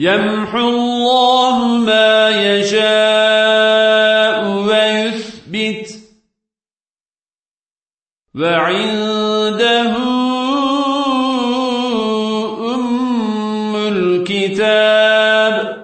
يمحو الله ما يشاء ويثبت. وعنده أم الكتاب.